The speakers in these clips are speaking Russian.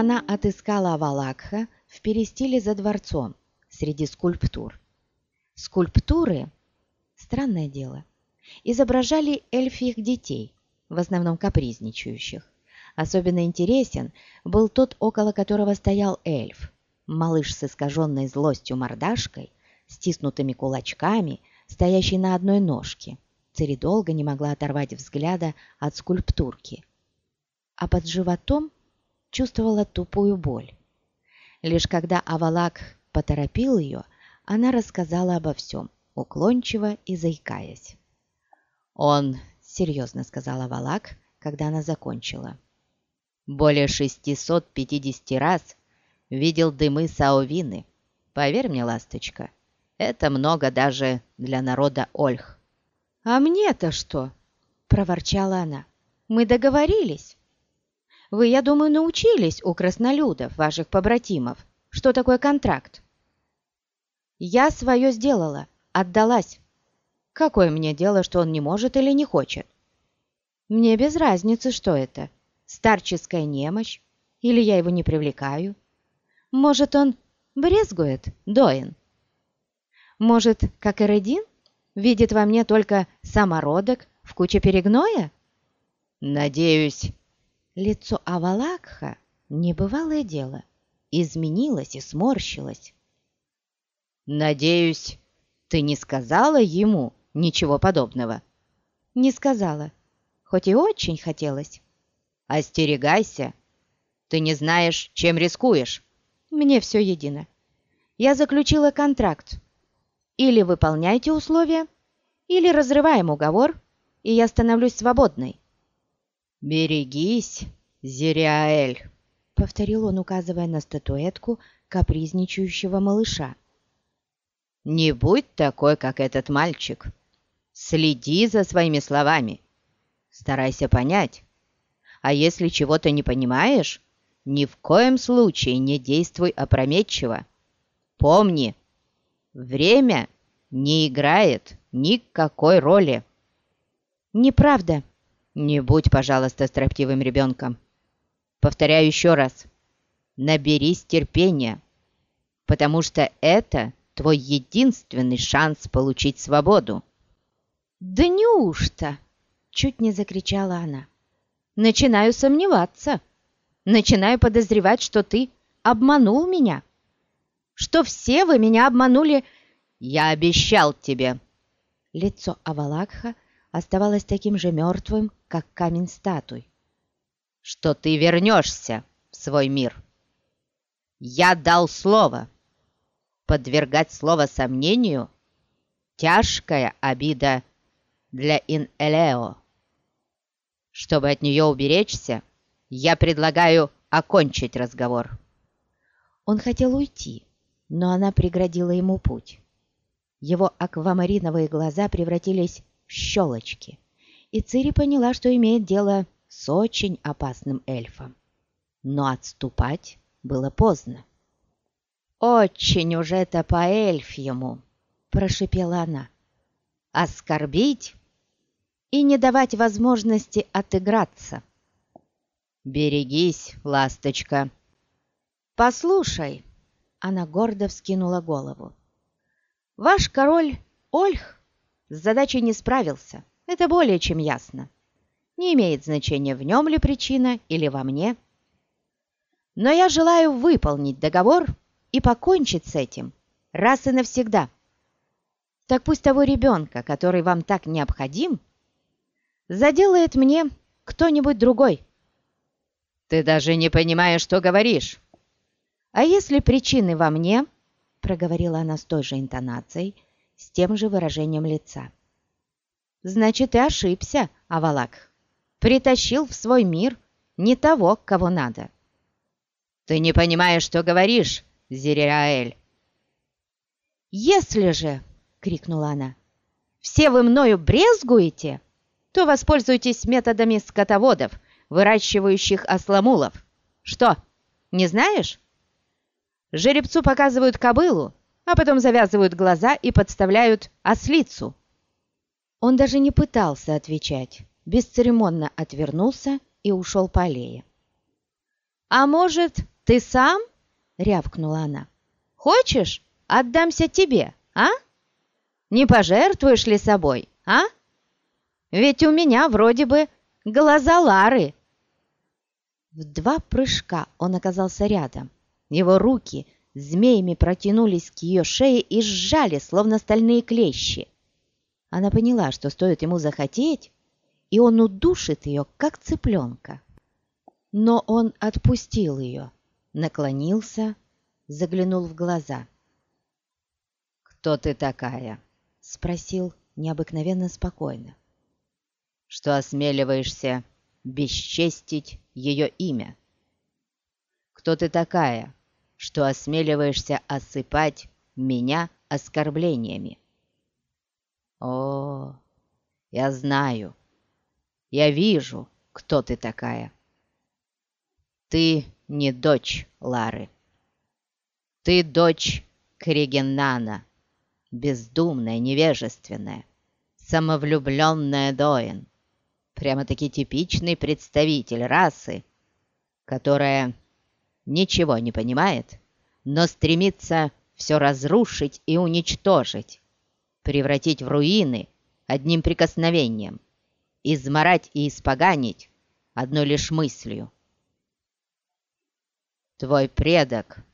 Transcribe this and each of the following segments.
Она отыскала Авалакха в перестиле за дворцом, среди скульптур. Скульптуры, странное дело, изображали эльфих детей, в основном капризничающих. Особенно интересен был тот, около которого стоял эльф, малыш с искаженной злостью мордашкой, стиснутыми кулачками, стоящий на одной ножке. Цири долго не могла оторвать взгляда от скульптурки. А под животом чувствовала тупую боль. Лишь когда Авалак поторопил ее, она рассказала обо всем, уклончиво и заикаясь. «Он», — серьезно сказала Авалак, когда она закончила, «более 650 раз видел дымы Саовины. Поверь мне, ласточка, это много даже для народа Ольх». «А мне-то что?» — проворчала она. «Мы договорились». Вы, я думаю, научились у краснолюдов, ваших побратимов, что такое контракт. Я свое сделала, отдалась. Какое мне дело, что он не может или не хочет? Мне без разницы, что это, старческая немощь, или я его не привлекаю. Может, он брезгует, Доин? Может, как Эредин, видит во мне только самородок в куче перегноя? Надеюсь, Лицо Авалакха, небывалое дело, изменилось и сморщилось. «Надеюсь, ты не сказала ему ничего подобного?» «Не сказала, хоть и очень хотелось». «Остерегайся! Ты не знаешь, чем рискуешь!» «Мне все едино. Я заключила контракт. Или выполняйте условия, или разрываем уговор, и я становлюсь свободной. «Берегись, Зириаэль!» — повторил он, указывая на статуэтку капризничающего малыша. «Не будь такой, как этот мальчик. Следи за своими словами. Старайся понять. А если чего-то не понимаешь, ни в коем случае не действуй опрометчиво. Помни, время не играет никакой роли». «Неправда», не будь, пожалуйста, строптивым ребенком. Повторяю еще раз. Наберись терпения, потому что это твой единственный шанс получить свободу. «Да неужто?» — чуть не закричала она. «Начинаю сомневаться. Начинаю подозревать, что ты обманул меня. Что все вы меня обманули...» «Я обещал тебе!» Лицо Авалакха оставалось таким же мертвым, как камень статуй. «Что ты вернешься в свой мир. Я дал слово. Подвергать слово сомнению — тяжкая обида для Ин-Элео. Чтобы от нее уберечься, я предлагаю окончить разговор». Он хотел уйти, но она преградила ему путь. Его аквамариновые глаза превратились щелочки, и Цири поняла, что имеет дело с очень опасным эльфом. Но отступать было поздно. «Очень уж это по эльфьему!» – прошипела она. «Оскорбить и не давать возможности отыграться!» «Берегись, ласточка!» «Послушай!» – она гордо вскинула голову. «Ваш король Ольх с задачей не справился. Это более чем ясно. Не имеет значения, в нем ли причина или во мне. Но я желаю выполнить договор и покончить с этим раз и навсегда. Так пусть того ребенка, который вам так необходим, заделает мне кто-нибудь другой. Ты даже не понимаешь, что говоришь. А если причины во мне, проговорила она с той же интонацией, с тем же выражением лица. «Значит, ты ошибся, Авалак. Притащил в свой мир не того, кого надо». «Ты не понимаешь, что говоришь, Зириаэль!» «Если же, — крикнула она, — все вы мною брезгуете, то воспользуйтесь методами скотоводов, выращивающих осламулов. Что, не знаешь? Жеребцу показывают кобылу, а потом завязывают глаза и подставляют ослицу. Он даже не пытался отвечать, бесцеремонно отвернулся и ушел по аллее. «А может, ты сам?» — рявкнула она. «Хочешь, отдамся тебе, а? Не пожертвуешь ли собой, а? Ведь у меня вроде бы глаза Лары». В два прыжка он оказался рядом. Его руки змеями протянулись к ее шее и сжали, словно стальные клещи. Она поняла, что стоит ему захотеть, и он удушит ее, как цыпленка. Но он отпустил ее, наклонился, заглянул в глаза. «Кто ты такая?» — спросил необыкновенно спокойно. «Что осмеливаешься бесчестить ее имя? Кто ты такая, что осмеливаешься осыпать меня оскорблениями?» «О, я знаю, я вижу, кто ты такая. Ты не дочь Лары. Ты дочь Кригеннана, бездумная, невежественная, самовлюбленная Доин. Прямо-таки типичный представитель расы, которая ничего не понимает, но стремится все разрушить и уничтожить, превратить в руины одним прикосновением – изморать и испоганить одной лишь мыслью. Твой предок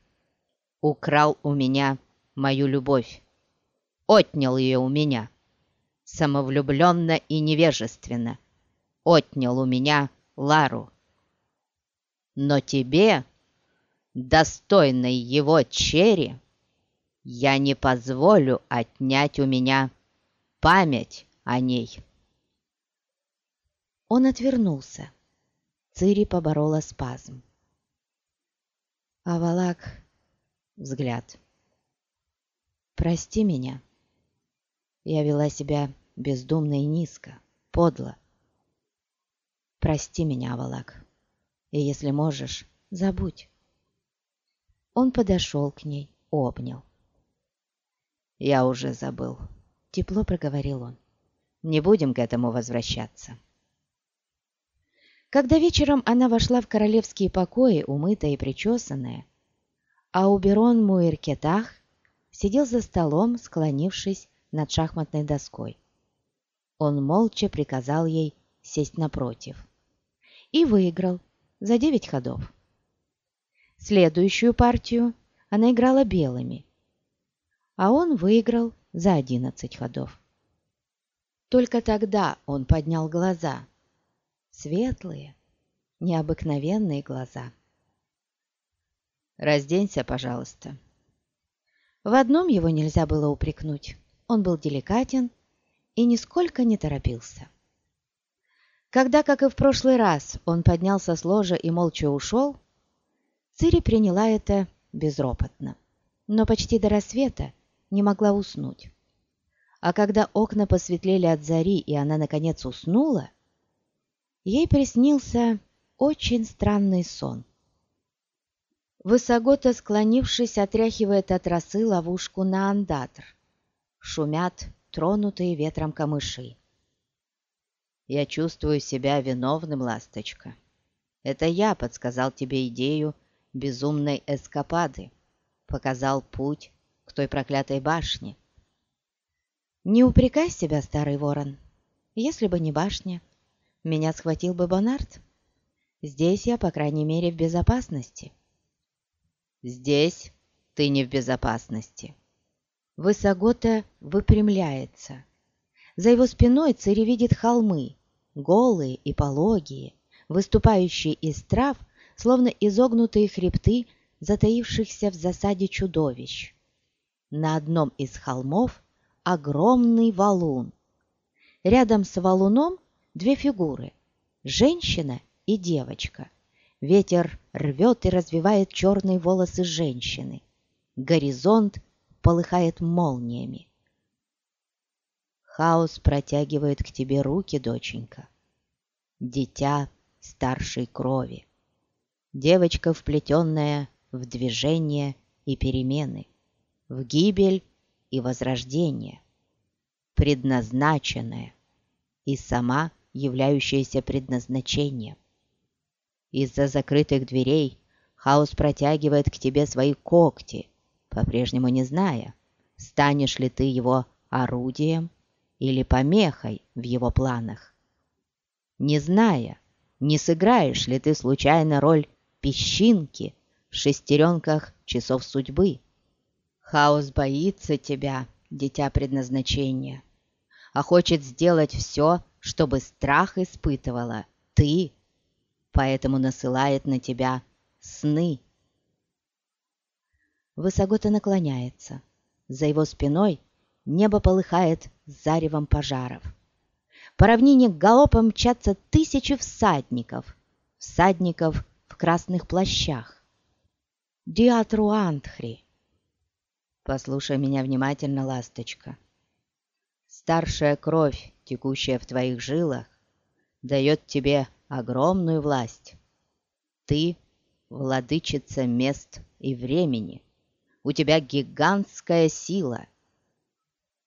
украл у меня мою любовь, отнял ее у меня, самовлюбленно и невежественно, отнял у меня Лару. Но тебе, достойной его черри, я не позволю отнять у меня память о ней». Он отвернулся. Цири поборола спазм. А Валак взгляд. «Прости меня. Я вела себя бездумно и низко, подло. Прости меня, Авалак, и если можешь, забудь». Он подошел к ней, обнял. «Я уже забыл», — тепло проговорил он. «Не будем к этому возвращаться». Когда вечером она вошла в королевские покои, умытая и причесанная, а Уберон Муиркетах сидел за столом, склонившись над шахматной доской. Он молча приказал ей сесть напротив. И выиграл за девять ходов. Следующую партию она играла белыми, а он выиграл за одиннадцать ходов. Только тогда он поднял глаза – светлые, необыкновенные глаза. «Разденься, пожалуйста». В одном его нельзя было упрекнуть. Он был деликатен и нисколько не торопился. Когда, как и в прошлый раз, он поднялся с ложа и молча ушел, Цири приняла это безропотно, но почти до рассвета не могла уснуть. А когда окна посветлели от зари, и она, наконец, уснула, ей приснился очень странный сон. Высогота, склонившись, отряхивает от росы ловушку на андатр. Шумят тронутые ветром камыши. «Я чувствую себя виновным, ласточка. Это я подсказал тебе идею безумной эскапады, показал путь к той проклятой башне». «Не упрекай себя, старый ворон. Если бы не башня, меня схватил бы Бонарт. Здесь я, по крайней мере, в безопасности. Здесь ты не в безопасности. Высогота выпрямляется. За его спиной Цири видит холмы, голые и пологие, выступающие из трав, словно изогнутые хребты, затаившихся в засаде чудовищ. На одном из холмов огромный валун. Рядом с валуном две фигуры – женщина и девочка. Ветер рвет и развивает черные волосы женщины. Горизонт полыхает молниями. Хаос протягивает к тебе руки, доченька. Дитя старшей крови. Девочка, вплетенная в движение и перемены, в гибель и возрождение, предназначенная и сама являющееся предназначением. Из-за закрытых дверей Хаос протягивает к тебе свои когти, по-прежнему не зная, станешь ли ты его орудием или помехой в его планах. Не зная, не сыграешь ли ты случайно роль песчинки в шестеренках часов судьбы. Хаос боится тебя, дитя предназначения, а хочет сделать все, чтобы страх испытывала ты, поэтому насылает на тебя сны. Высогота наклоняется. За его спиной небо полыхает заревом пожаров. По равнине галопом мчатся тысячи всадников, всадников в красных плащах. Диатру Антхри. Послушай меня внимательно, ласточка. Старшая кровь, текущая в твоих жилах, дает тебе огромную власть. Ты — владычица мест и времени. У тебя гигантская сила.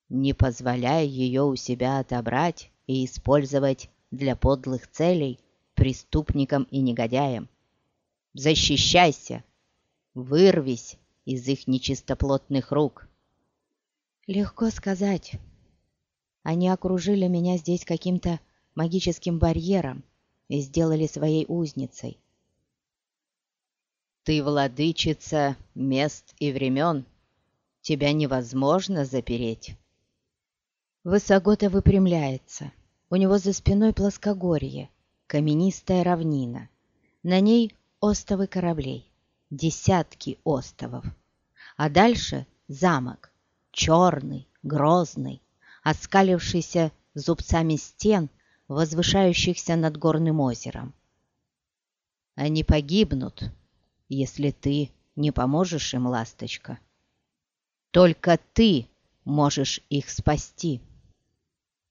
Не позволяй ее у себя отобрать и использовать для подлых целей преступникам и негодяям. Защищайся! Вырвись из их нечистоплотных рук. Легко сказать. Они окружили меня здесь каким-то магическим барьером и сделали своей узницей. Ты владычица мест и времен. Тебя невозможно запереть. Высогота выпрямляется. У него за спиной плоскогорье, каменистая равнина. На ней остовы кораблей, десятки остовов. А дальше замок, черный, грозный, оскалившийся зубцами стен, возвышающихся над горным озером. Они погибнут, если ты не поможешь им, ласточка. Только ты можешь их спасти.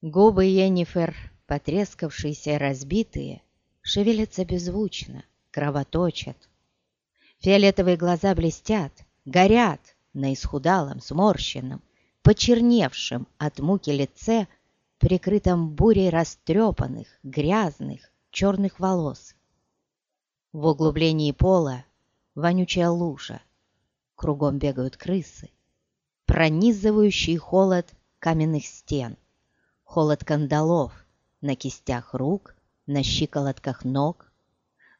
Губы Йеннифер, потрескавшиеся и разбитые, шевелятся беззвучно, кровоточат. Фиолетовые глаза блестят, горят на исхудалом, сморщенном, почерневшем от муки лице, прикрытом бурей растрепанных, грязных, черных волос. В углублении пола вонючая лужа, кругом бегают крысы, пронизывающий холод каменных стен — холод кандалов на кистях рук, на щиколотках ног,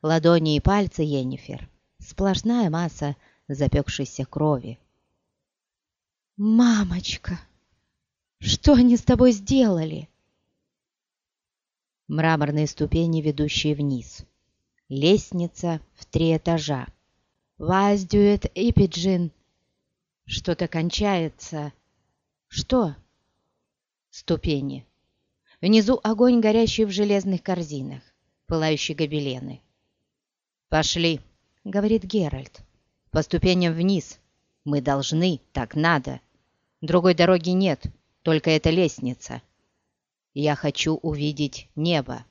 ладони и пальцы Енифер, сплошная масса запекшейся крови. «Мамочка, что они с тобой сделали?» Мраморные ступени, ведущие вниз. Лестница в три этажа. «Ваздюет и пиджин». Что-то кончается. Что? ступени. Внизу огонь, горящий в железных корзинах, пылающие гобелены. «Пошли», — говорит Геральт. «По ступеням вниз. Мы должны, так надо. Другой дороги нет, только эта лестница. Я хочу увидеть небо».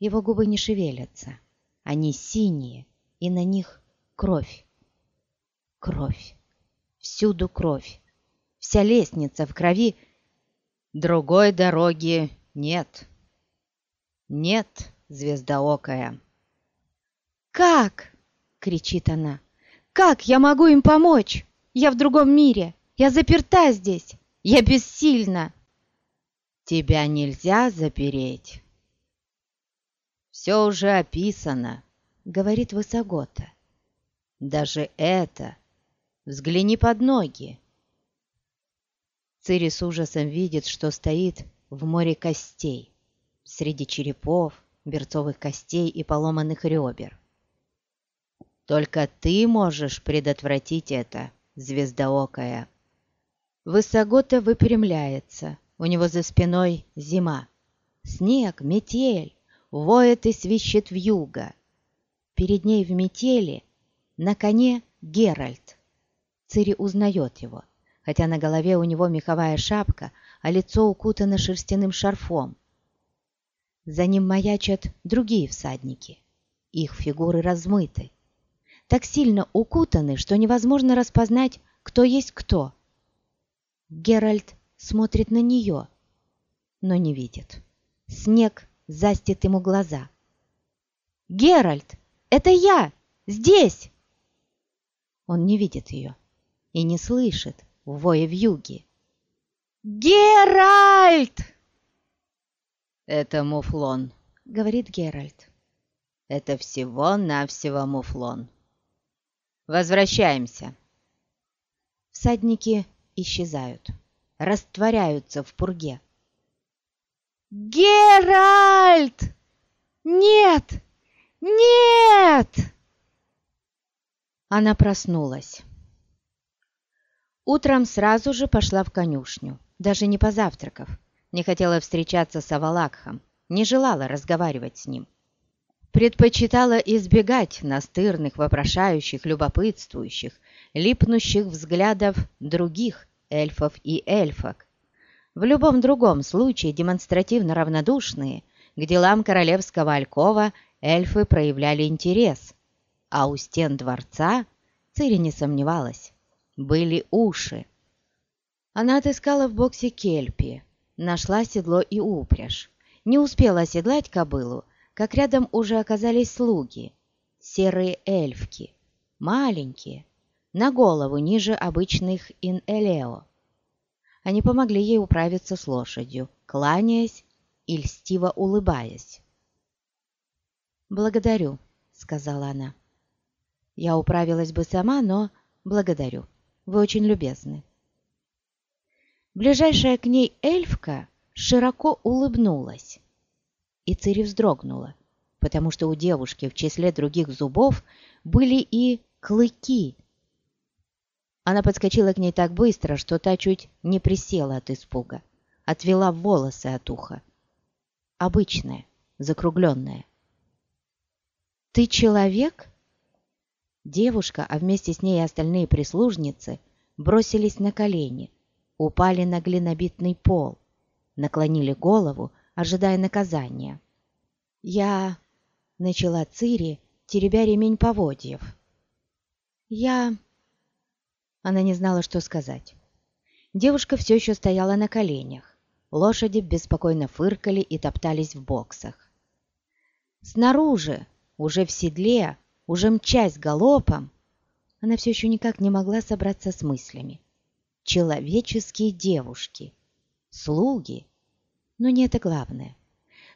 Его губы не шевелятся. Они синие, и на них кровь. Кровь. Всюду кровь. Вся лестница в крови — Другой дороги нет. Нет, звездоокая. «Как?» — кричит она. «Как я могу им помочь? Я в другом мире. Я заперта здесь. Я бессильна». «Тебя нельзя запереть». «Все уже описано», — говорит Высогота. «Даже это. Взгляни под ноги. Цири с ужасом видит, что стоит в море костей, среди черепов, берцовых костей и поломанных ребер. Только ты можешь предотвратить это, звездоокая. Высогота выпрямляется, у него за спиной зима. Снег, метель, воет и свищет вьюга. Перед ней в метели на коне Геральт. Цири узнает его хотя на голове у него меховая шапка, а лицо укутано шерстяным шарфом. За ним маячат другие всадники. Их фигуры размыты. Так сильно укутаны, что невозможно распознать, кто есть кто. Геральт смотрит на нее, но не видит. Снег застит ему глаза. «Геральт, это я!» — Здесь!» Он не видит ее и не слышит воя в юге. «Геральт!» «Это муфлон», — говорит Геральт. «Это всего-навсего муфлон. Возвращаемся». Всадники исчезают, растворяются в пурге. «Геральт! Нет! Нет!» Она проснулась. Утром сразу же пошла в конюшню, даже не позавтракав. Не хотела встречаться с Авалакхом, не желала разговаривать с ним. Предпочитала избегать настырных, вопрошающих, любопытствующих, липнущих взглядов других эльфов и эльфок. В любом другом случае демонстративно равнодушные к делам королевского Алькова эльфы проявляли интерес, а у стен дворца, Цири не сомневалась, были уши. Она отыскала в боксе кельпи, нашла седло и упряжь. Не успела оседлать кобылу, как рядом уже оказались слуги, серые эльфки, маленькие, на голову ниже обычных ин-элео. Они помогли ей управиться с лошадью, кланяясь и льстиво улыбаясь. «Благодарю», — сказала она. «Я управилась бы сама, но благодарю. Вы очень любезны». Ближайшая к ней эльфка широко улыбнулась. И Цири вздрогнула, потому что у девушки в числе других зубов были и клыки. Она подскочила к ней так быстро, что та чуть не присела от испуга, отвела волосы от уха. Обычная, закругленная. «Ты человек?» Девушка, а вместе с ней и остальные прислужницы бросились на колени, упали на глинобитный пол, наклонили голову, ожидая наказания. «Я...» — начала Цири, теребя ремень поводьев. «Я...» Она не знала, что сказать. Девушка все еще стояла на коленях. Лошади беспокойно фыркали и топтались в боксах. Снаружи, уже в седле, уже мчась галопом, она все еще никак не могла собраться с мыслями. Человеческие девушки, слуги, но не это главное.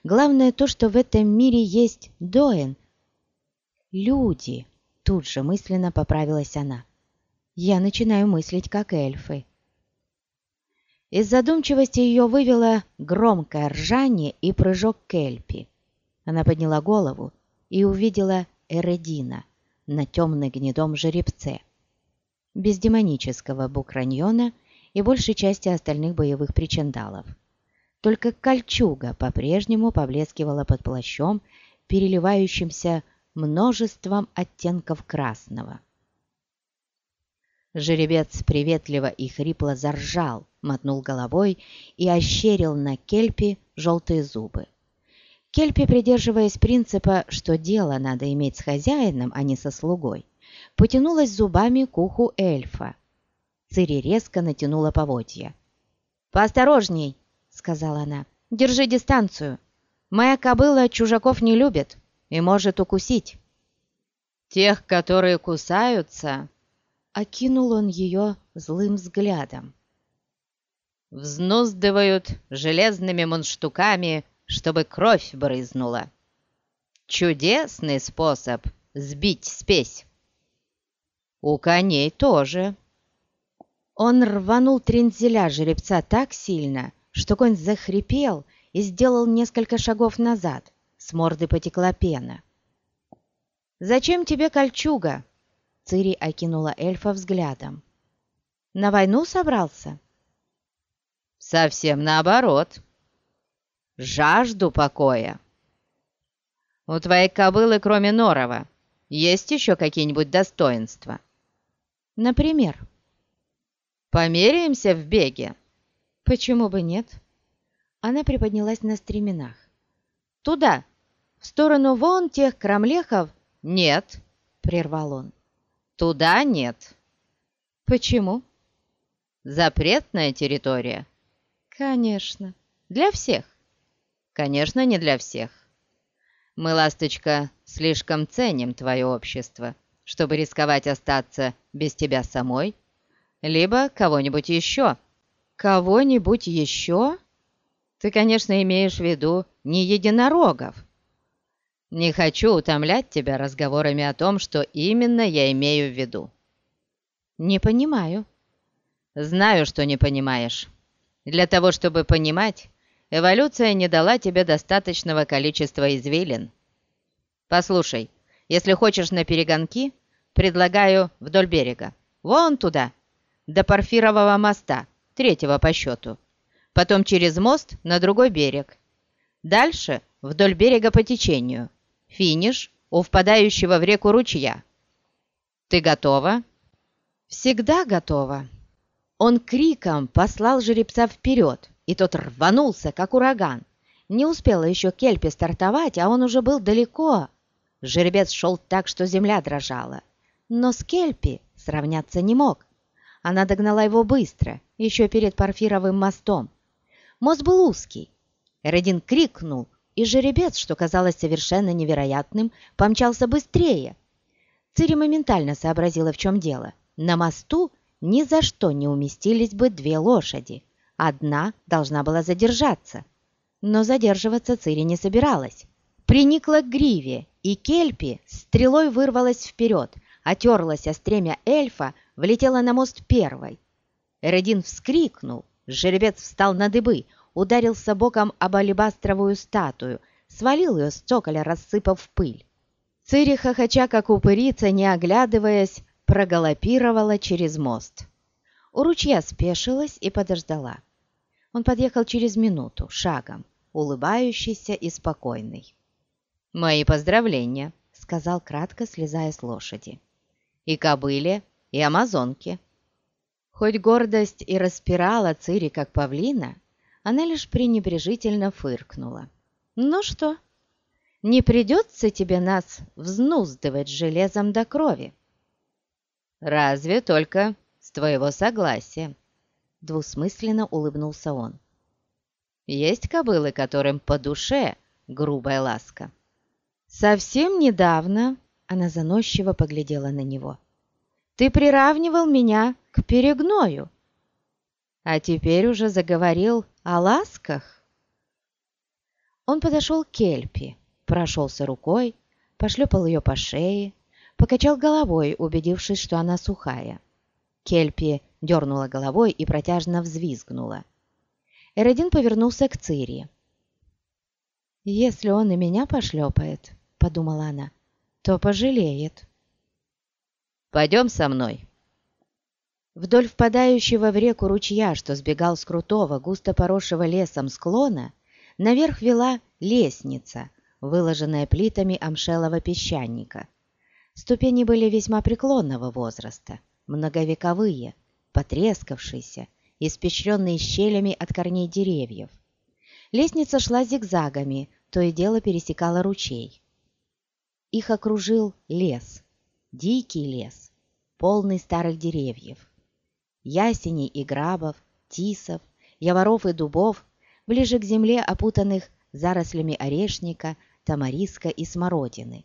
Главное то, что в этом мире есть Доэн. Люди, тут же мысленно поправилась она. Я начинаю мыслить как эльфы. Из задумчивости ее вывело громкое ржание и прыжок Кельпи. Она подняла голову и увидела Эредина на темно гнедом жеребце, без демонического букраньона и большей части остальных боевых причиндалов. Только кольчуга по-прежнему поблескивала под плащом, переливающимся множеством оттенков красного. Жеребец приветливо и хрипло заржал, мотнул головой и ощерил на кельпи желтые зубы. Кельпи, придерживаясь принципа, что дело надо иметь с хозяином, а не со слугой, потянулась зубами к уху эльфа. Цири резко натянула поводья. «Поосторожней!» — сказала она. «Держи дистанцию. Моя кобыла чужаков не любит и может укусить». «Тех, которые кусаются...» — окинул он ее злым взглядом. «Взнуздывают железными мунштуками чтобы кровь брызнула. Чудесный способ сбить спесь. У коней тоже. Он рванул трензеля жеребца так сильно, что конь захрипел и сделал несколько шагов назад. С морды потекла пена. «Зачем тебе кольчуга?» Цири окинула эльфа взглядом. «На войну собрался?» «Совсем наоборот», жажду покоя. У твоей кобылы, кроме Норова, есть еще какие-нибудь достоинства? Например? Померяемся в беге? Почему бы нет? Она приподнялась на стременах. Туда, в сторону вон тех крамлехов? Нет, прервал он. Туда нет. Почему? Запретная территория. Конечно, для всех. Конечно, не для всех. Мы, ласточка, слишком ценим твое общество, чтобы рисковать остаться без тебя самой, либо кого-нибудь еще». «Кого-нибудь еще?» «Ты, конечно, имеешь в виду не единорогов». «Не хочу утомлять тебя разговорами о том, что именно я имею в виду». «Не понимаю». «Знаю, что не понимаешь. Для того, чтобы понимать, эволюция не дала тебе достаточного количества извилин. Послушай, если хочешь на перегонки, предлагаю вдоль берега. Вон туда, до Порфирового моста, третьего по счету. Потом через мост на другой берег. Дальше вдоль берега по течению. Финиш у впадающего в реку ручья. Ты готова? Всегда готова. Он криком послал жеребца вперед, и тот рванулся, как ураган. Не успела еще Кельпи стартовать, а он уже был далеко. Жеребец шел так, что земля дрожала. Но с Кельпи сравняться не мог. Она догнала его быстро, еще перед Порфировым мостом. Мост был узкий. Эредин крикнул, и жеребец, что казалось совершенно невероятным, помчался быстрее. Цири моментально сообразила, в чем дело. На мосту ни за что не уместились бы две лошади. Одна должна была задержаться. Но задерживаться Цири не собиралась. Приникла к гриве, и Кельпи стрелой вырвалась вперед, отерлась о стремя эльфа, влетела на мост первой. Эредин вскрикнул, жеребец встал на дыбы, ударился боком об алебастровую статую, свалил ее с цоколя, рассыпав пыль. Цири, хохоча как упырица, не оглядываясь, прогалопировала через мост. У ручья спешилась и подождала. Он подъехал через минуту, шагом, улыбающийся и спокойный. «Мои поздравления», — сказал кратко, слезая с лошади. «И кобыле, и амазонке». Хоть гордость и распирала Цири, как павлина, она лишь пренебрежительно фыркнула. «Ну что, не придется тебе нас взнуздывать железом до крови?» «Разве только с твоего согласия», — двусмысленно улыбнулся он. «Есть кобылы, которым по душе грубая ласка». «Совсем недавно», — она заносчиво поглядела на него, — «ты приравнивал меня к перегною, а теперь уже заговорил о ласках». Он подошел к Кельпи, прошелся рукой, пошлепал ее по шее, покачал головой, убедившись, что она сухая. Кельпи дернула головой и протяжно взвизгнула. Эродин повернулся к Цири. «Если он и меня пошлепает, подумала она, — то пожалеет. «Пойдем со мной». Вдоль впадающего в реку ручья, что сбегал с крутого, густо поросшего лесом склона, наверх вела лестница, выложенная плитами амшелого песчаника. Ступени были весьма преклонного возраста, многовековые, потрескавшиеся, испещренные щелями от корней деревьев. Лестница шла зигзагами, то и дело пересекала ручей. Их окружил лес, дикий лес, полный старых деревьев. Ясеней и грабов, тисов, яворов и дубов, ближе к земле опутанных зарослями орешника, тамариска и смородины.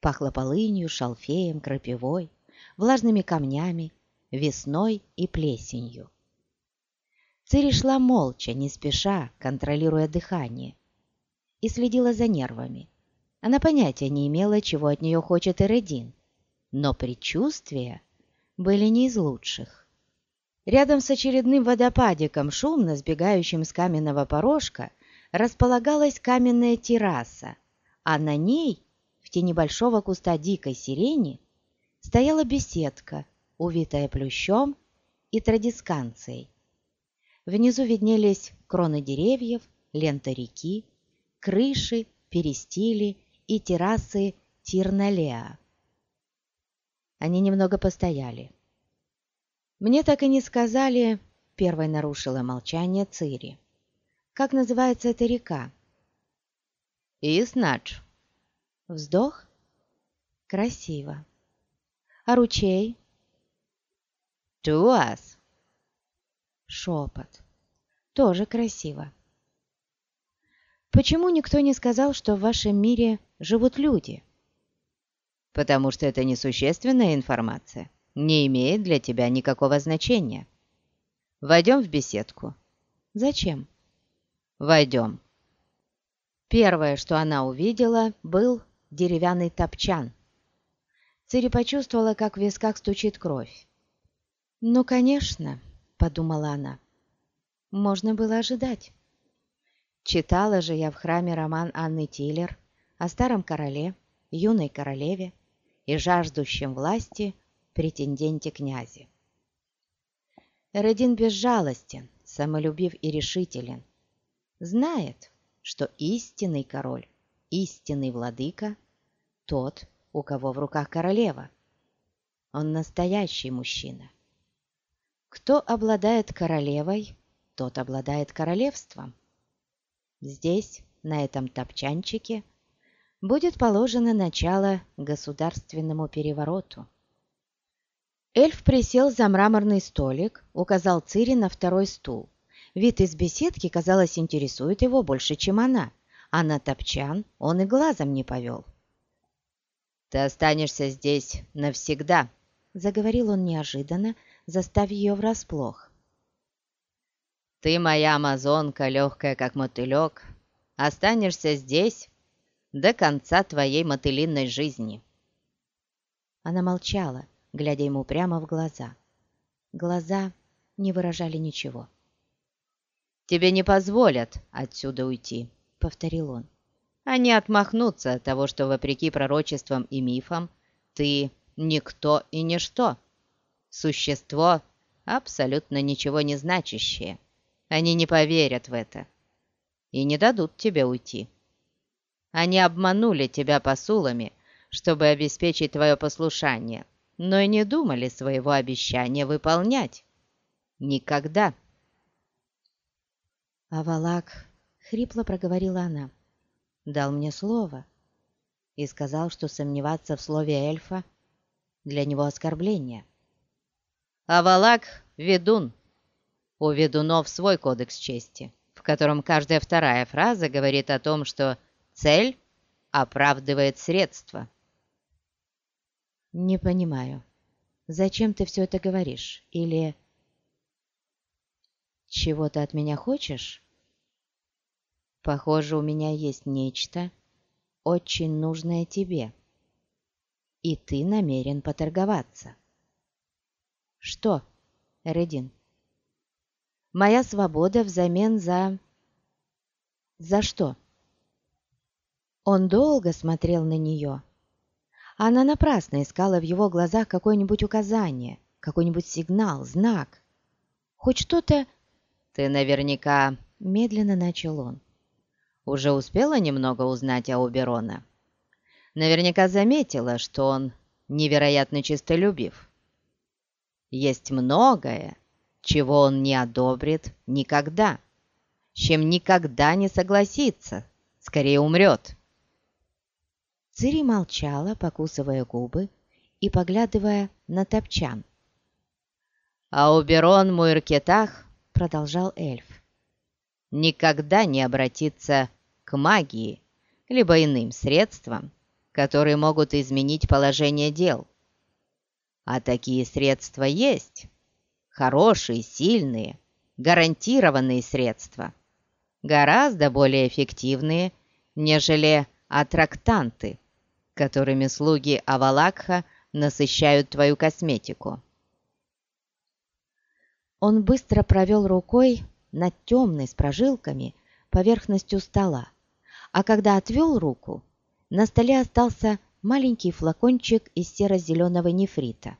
Пахло полынью, шалфеем, крапивой, влажными камнями, весной и плесенью. Цири шла молча, не спеша, контролируя дыхание, и следила за нервами. Она понятия не имела, чего от нее хочет Эредин, но предчувствия были не из лучших. Рядом с очередным водопадиком, шумно сбегающим с каменного порожка, располагалась каменная терраса, а на ней, в тени большого куста дикой сирени, стояла беседка, увитая плющом и традисканцией. Внизу виднелись кроны деревьев, лента реки, крыши, перестили и террасы Тирналеа. Они немного постояли. «Мне так и не сказали», — первой нарушила молчание Цири. «Как называется эта река?» «Иснадж». «Вздох?» «Красиво». «А ручей?» «Туас». Шепот. «Тоже красиво». Почему никто не сказал, что в вашем мире живут люди? Потому что это несущественная информация, не имеет для тебя никакого значения. Войдем в беседку». «Зачем?» «Войдем». Первое, что она увидела, был деревянный топчан. Цири почувствовала, как в висках стучит кровь. «Ну, конечно», — подумала она, — «можно было ожидать». Читала же я в храме роман Анны Тиллер о старом короле, юной королеве и жаждущем власти претенденте князе. Эредин безжалостен, самолюбив и решителен. Знает, что истинный король, истинный владыка – тот, у кого в руках королева. Он настоящий мужчина. Кто обладает королевой, тот обладает королевством. Здесь, на этом топчанчике, будет положено начало государственному перевороту. Эльф присел за мраморный столик, указал Цири на второй стул. Вид из беседки, казалось, интересует его больше, чем она, а на топчан он и глазом не повел. «Ты останешься здесь навсегда», — заговорил он неожиданно, заставив ее врасплох. «Ты моя амазонка, легкая как мотылек, останешься здесь до конца твоей мотылиной жизни». Она молчала, глядя ему прямо в глаза. Глаза не выражали ничего. «Тебе не позволят отсюда уйти», — повторил он. «Они отмахнутся от того, что, вопреки пророчествам и мифам, ты никто и ничто, существо, абсолютно ничего не значащее. Они не поверят в это и не дадут тебе уйти. Они обманули тебя посулами, чтобы обеспечить твое послушание, но и не думали своего обещания выполнять. Никогда. А Валак, хрипло проговорила она, дал мне слово и сказал, что сомневаться в слове эльфа для него оскорбление. А Валак — ведун. У ведунов свой кодекс чести, в котором каждая вторая фраза говорит о том, что цель оправдывает средства. «Не понимаю, зачем ты все это говоришь? Или чего ты от меня хочешь? Похоже, у меня есть нечто, очень нужное тебе, и ты намерен поторговаться. Что, Редин? Моя свобода взамен за... За что? Он долго смотрел на нее. Она напрасно искала в его глазах какое-нибудь указание, какой-нибудь сигнал, знак. Хоть что-то «Ты наверняка...» — медленно начал он. «Уже успела немного узнать о Уберона? Наверняка заметила, что он невероятно чистолюбив. Есть многое, чего он не одобрит никогда, чем никогда не согласится, скорее умрет». Цири молчала, покусывая губы и поглядывая на топчан. «А Уберон Муиркетах продолжал эльф. «Никогда не обратиться к магии, либо иным средствам, которые могут изменить положение дел. А такие средства есть. Хорошие, сильные, гарантированные средства. Гораздо более эффективные, нежели аттрактанты, которыми слуги Авалакха насыщают твою косметику. Он быстро провел рукой над темной с прожилками поверхностью стола, а когда отвел руку, на столе остался маленький флакончик из серо-зеленого нефрита.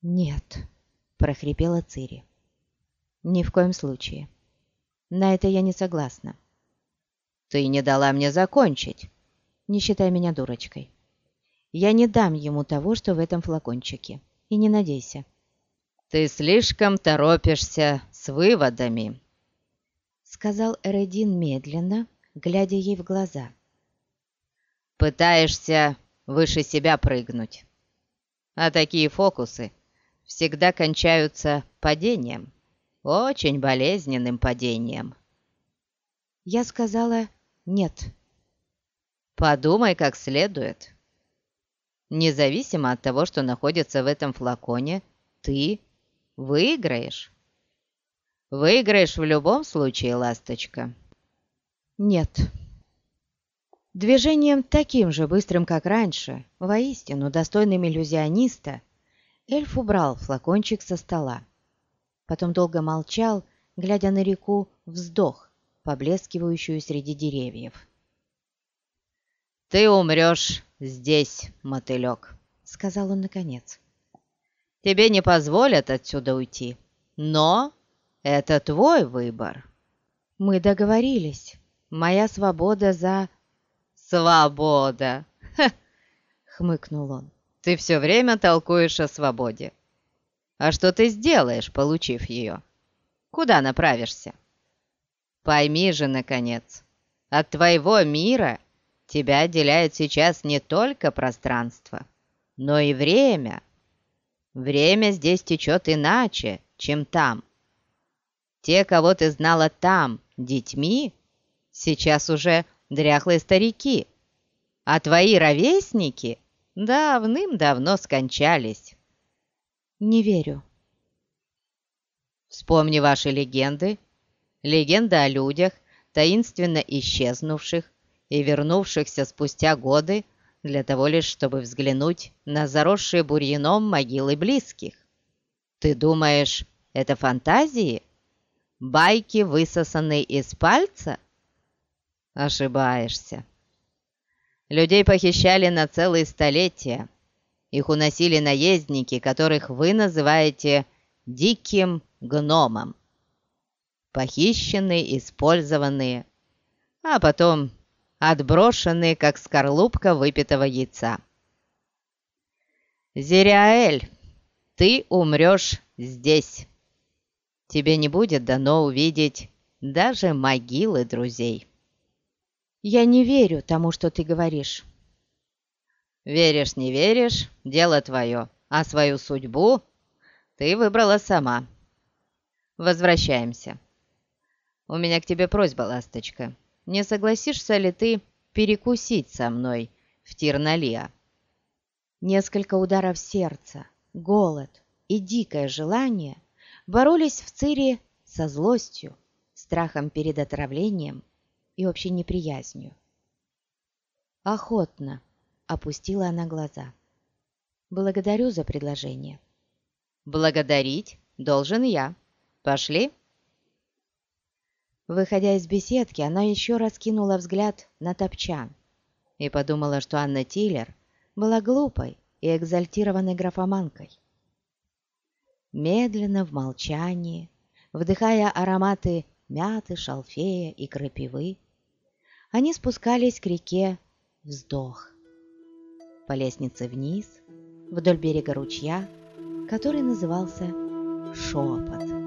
«Нет», — прохрипела Цири. «Ни в коем случае. На это я не согласна». «Ты не дала мне закончить». «Не считай меня дурочкой. Я не дам ему того, что в этом флакончике. И не надейся. «Ты слишком торопишься с выводами», — сказал Эредин медленно, глядя ей в глаза. «Пытаешься выше себя прыгнуть, а такие фокусы всегда кончаются падением, очень болезненным падением». Я сказала «нет». «Подумай как следует. Независимо от того, что находится в этом флаконе, ты выиграешь. Выиграешь в любом случае, ласточка. Нет. Движением таким же быстрым, как раньше, воистину достойным иллюзиониста, эльф убрал флакончик со стола. Потом долго молчал, глядя на реку вздох, поблескивающую среди деревьев. «Ты умрешь здесь, мотылек», — сказал он наконец. «Тебе не позволят отсюда уйти, но это твой выбор». «Мы договорились. Моя свобода за...» «Свобода!» — хмыкнул он. «Ты все время толкуешь о свободе. А что ты сделаешь, получив ее? Куда направишься? Пойми же, наконец, от твоего мира Тебя отделяет сейчас не только пространство, но и время. Время здесь течет иначе, чем там. Те, кого ты знала там, детьми, сейчас уже дряхлые старики, а твои ровесники давным-давно скончались. Не верю. Вспомни ваши легенды, легенды о людях, таинственно исчезнувших, и вернувшихся спустя годы для того лишь, чтобы взглянуть на заросшие бурьяном могилы близких. Ты думаешь, это фантазии? Байки, высосанные из пальца? Ошибаешься. Людей похищали на целые столетия. Их уносили наездники, которых вы называете «диким гномом». Похищенные, использованные, а потом отброшенные, как скорлупка выпитого яйца. «Зериаэль, ты умрешь здесь. Тебе не будет дано увидеть даже могилы друзей». «Я не верю тому, что ты говоришь». «Веришь, не веришь, дело твое, а свою судьбу ты выбрала сама. Возвращаемся. У меня к тебе просьба, ласточка не согласишься ли ты перекусить со мной в Тирналия?» Несколько ударов сердца, голод и дикое желание боролись в Цире со злостью, страхом перед отравлением и общей неприязнью. Охотно опустила она глаза. «Благодарю за предложение». «Благодарить должен я. Пошли?» Выходя из беседки, она еще раз кинула взгляд на топчан и подумала, что Анна Тиллер была глупой и экзальтированной графоманкой. Медленно, в молчании, вдыхая ароматы мяты, шалфея и крапивы, они спускались к реке Вздох. По лестнице вниз, вдоль берега ручья, который назывался Шепот.